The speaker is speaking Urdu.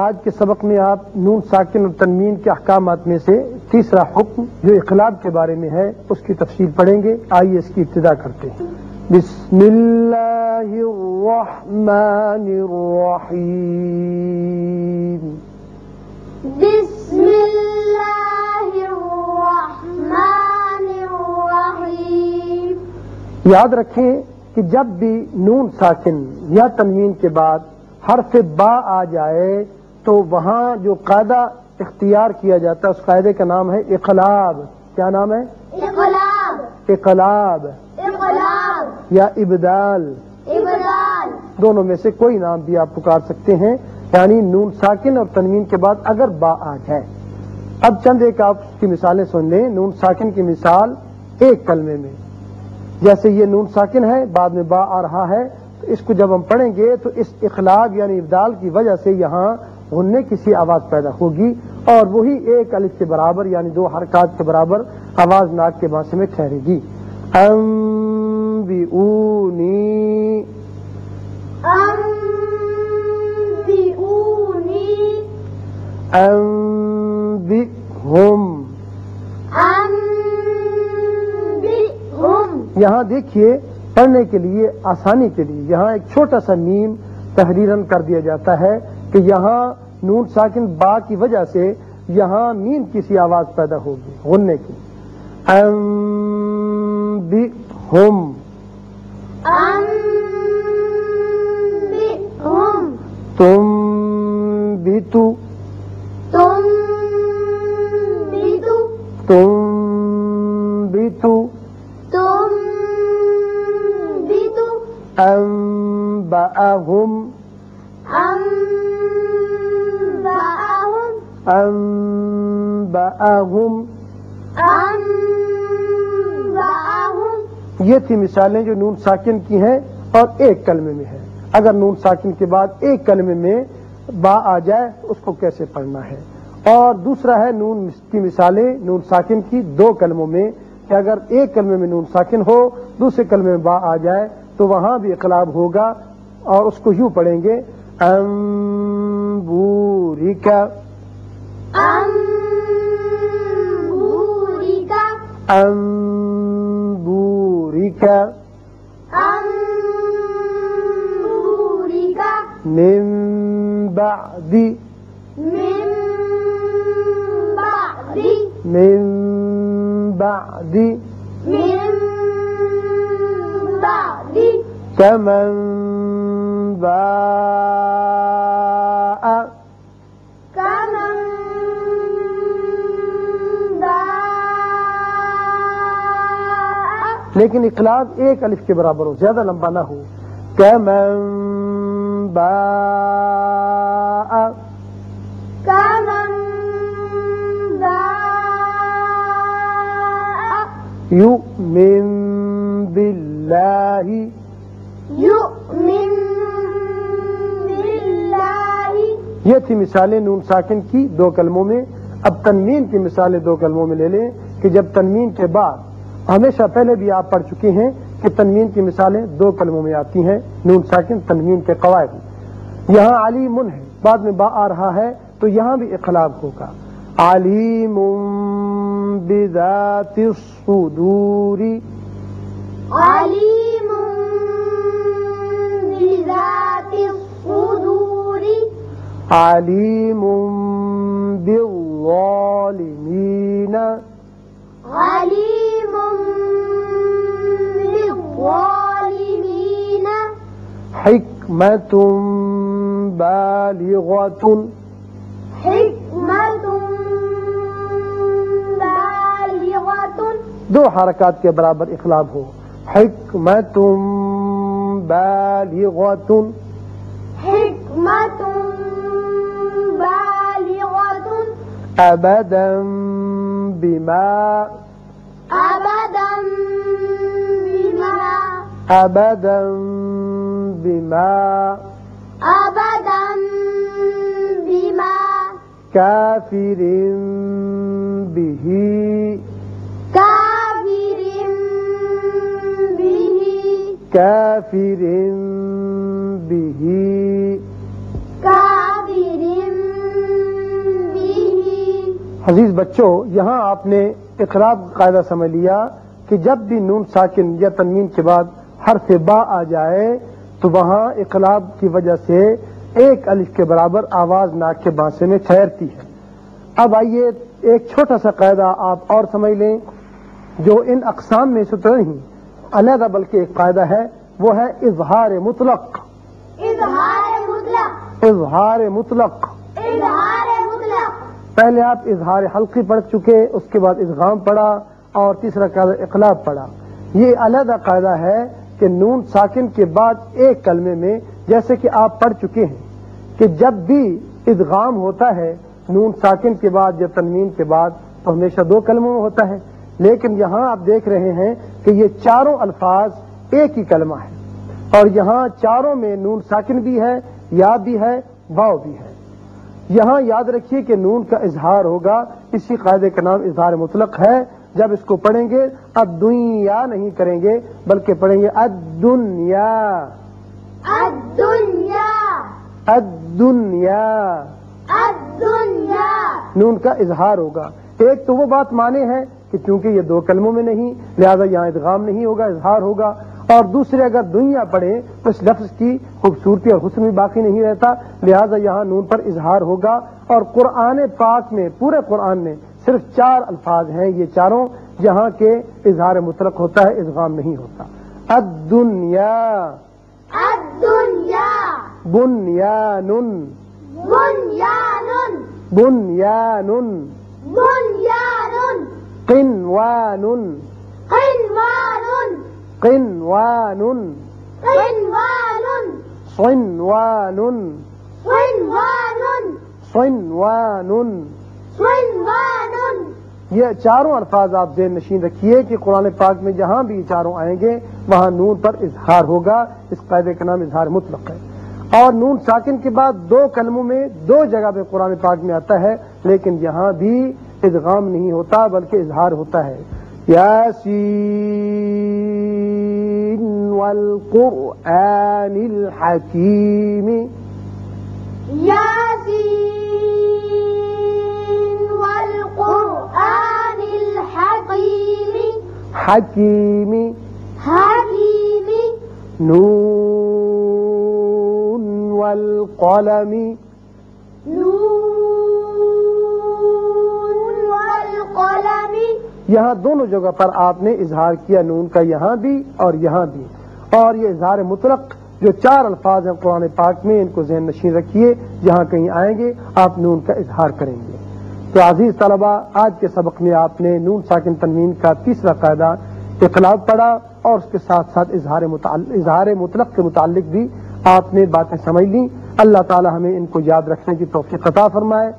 آج کے سبق میں آپ نون ساکن اور تنوین کے احکامات میں سے تیسرا حکم جو اخلاب کے بارے میں ہے اس کی تفصیل پڑھیں گے۔ آئیے اس کی ابتدا کرتے ہیں۔ بسم اللہ الرحمن الرحیم۔ بسم اللہ الرحمن الرحیم۔ یاد رکھیں کہ جب بھی نون ساکن یا تنوین کے بعد حرف با آ جائے تو وہاں جو قاعدہ اختیار کیا جاتا ہے اس قاعدے کا نام ہے اقلاب۔ کیا نام ہے؟ اقلاب۔ اقلاب۔ اقلاب۔ یا ابدال۔ ابدال۔ دونوں میں سے کوئی نام بھی آپ پکار سکتے ہیں۔ یعنی نون ساکن اور تنوین کے بعد اگر با آ جائے اب چند ایک آپ کی مثالیں سن لیں۔ نون ساکن کی مثال ایک کلمے میں۔ جیسے یہ نون ساکن ہے بعد میں با آ رہا ہے۔ تو اس کو جب ہم پڑھیں گے تو اس اخلاق یعنی ابدال کی وجہ سے یہاں غننے کسی آواز پیدا ہوگی اور وہی ایک الف کے برابر یعنی دو حرکات کے برابر آواز ناک کے بانسے میں ٹھہرے گی۔ انبئونی۔ انبئونی۔ انبئهم انبئهم یہاں دیکھیے پڑھنے کے لیے آسانی کے لیے یہاں ایک چھوٹا سا نیم تحریرن کر دیا جاتا ہے۔ کہ یہاں نون ساکن با کی وجہ سے یہاں میم کی سی آواز پیدا ہوگی غننے کی۔ انبئهم انبئهم تم بھی تو تم بھی أنبأهم یہ تھی مثالیں جو نون ساکن کی ہیں اور ایک کلمے میں ہے اگر نون ساکن کے بعد ایک کلمے میں با آ جائے تو اس کو کیسے پڑھنا ہے؟ اور دوسرا ہے نون کی مثالیں نون ساکن کی دو کلموں میں کہ اگر ایک کلمے میں نون ساکن ہو دوسرے کلمے میں با آ جائے تو وہاں بھی اقلاب ہوگا اور اس کو یوں پڑھیں گے۔ انبوریکا انبوریکا أنبورك من بعد من بعد من بعد من بعد كمن باء لیکن اقلاب ایک الف کے برابر ہو زیادہ لمبا نہ ہو۔ بالله يؤمن بالله یہ تھی مثالیں نون ساکن کی دو کلموں میں۔ اب تنوین کی مثالیں دو کلموں میں لے لیں کہ جب تنوین کے بعد ہمیشہ پہلے بھی آپ پڑھ چکے ہیں کہ تنوین کی مثالیں دو کلموں میں آتی ہیں نون ساکن تنوین کے قواعد۔ یہاں علیمن ہے بعد میں با آ رہا ہے تو یہاں بھی اخلاق ہوگا۔ علیم بذات الصدور۔ عليم بذات الصدور۔ علیم بالظالمین۔ عليم حکمت بالغت حكمة بالغة دو حرکات کے برابر اخلاق ہو حکمت بالغت حكمة بالغة ابدا بما أبدا بما ابدا بما أبدا بما كافر به. كافر به. كافر به. كافر عزیز بچوں یہاں آپ نے اقراب قاعدہ سمجھ لیا کہ جب بھی نون ساکن یا تنوین کے بعد حرف با آ جائے تو وہاں اقلاب کی وجہ سے ایک الف کے برابر آواز ناک کے بانسے میں ٹھہرتی ہے۔ اب آئیے ایک چھوٹا سا قاعدہ آپ اور سمجھ لیں جو ان اقسام میں سے تو نہیں علیحدہ بلکہ ایک قاعدہ ہے وہ ہے اظہار مطلق۔ اظہار مطلق۔ اظہار مطلق۔ اظہار مطلق۔ پہلے آپ اظہار حلقی پڑھ چکے اس کے بعد ادغام پڑھا اور تیسرا قاعدہ اقلاب پڑھا۔ یہ علیحدہ قاعدہ ہے کہ نون ساکن کے بعد ایک کلمے میں جیسے کہ آپ پڑھ چکے ہیں کہ جب بھی ادغام ہوتا ہے، نون ساکن کے بعد یا تنوین کے بعد تو ہمیشہ دو کلموں میں ہوتا ہے۔ لیکن یہاں آپ دیکھ رہے ہیں کہ یہ چاروں الفاظ ایک ہی کلمہ ہے۔ اور یہاں چاروں میں نون ساکن بھی ہے، یا بھی ہے واؤ بھی ہے۔ یہاں یاد رکھیے کہ نون کا اظہار ہوگا، اسی قاعدے کا نام اظہار مطلق ہے۔ جب اس کو پڑھیں گے اب دنیا نہیں کریں گے بلکہ پڑھیں گے ادنیا الدنیا۔ ادنیا الدنیا۔ نون کا اظہار ہوگا۔ ایک تو وہ بات مانے ہے کہ چونکہ یہ دو کلموں میں نہیں لہذا یہاں ادغام نہیں ہوگا اظہار ہوگا۔ اور دوسرے اگر دنیا پڑھیں تو اس لفظ کی خوبصورتی اور حسن بھی باقی نہیں رہتا۔ لہذا یہاں نون پر اظہار ہوگا۔ اور قرآن پاک میں پورے قرآن میں صرف چار الفاظ ہیں یہ چاروں جہاں کے اظہار مطلق ہوتا ہے ادغام نہیں ہوتا۔ الدنیا۔ الدنیا۔ بنیان بنیان بنیان بنیان قنوان قنوان قنوان قنوان صنوان صنوان صنوان صنوان یہ چاروں الفاظ آپ ذہن نشین رکھیے کہ قرآن پاک میں جہاں بھی یہ چاروں آئیں گے، وہاں نون پر اظہار ہوگا، اس قاعدے کا نام اظہار مطلق ہے۔ اور نون ساکن کے بعد دو کلموں میں، دو جگہ پہ قرآن پاک میں آتا ہے، لیکن یہاں بھی ادغام نہیں ہوتا، بلکہ اظہار ہوتا ہے۔ یاسین والقرآن الحکیم۔ ياسين حکیم حكيم نون والقلم نون والقلم یہاں دونوں جگہ پر آپ نے اظہار کیا نون کا یہاں بھی اور یہاں بھی۔ اور یہ اظہار مطلق جو چار الفاظ ہیں قرآن پاک میں ان کو ذہن نشین رکھیے جہاں کہیں آئیں گے آپ نون کا اظہار کریں گے۔ تو عزیز طلبہ آج کے سبق میں آپ نے نون ساکن تنوین کا تیسرا قاعدہ اقلاب پڑھا اور اس کے ساتھ ساتھ اظہار متعلق اظہار مطلق کے متعلق بھی آپ نے باتیں سمجھ لیں۔ اللہ تعالی ہمیں ان کو یاد رکھنے کی توفیق عطا فرمائے۔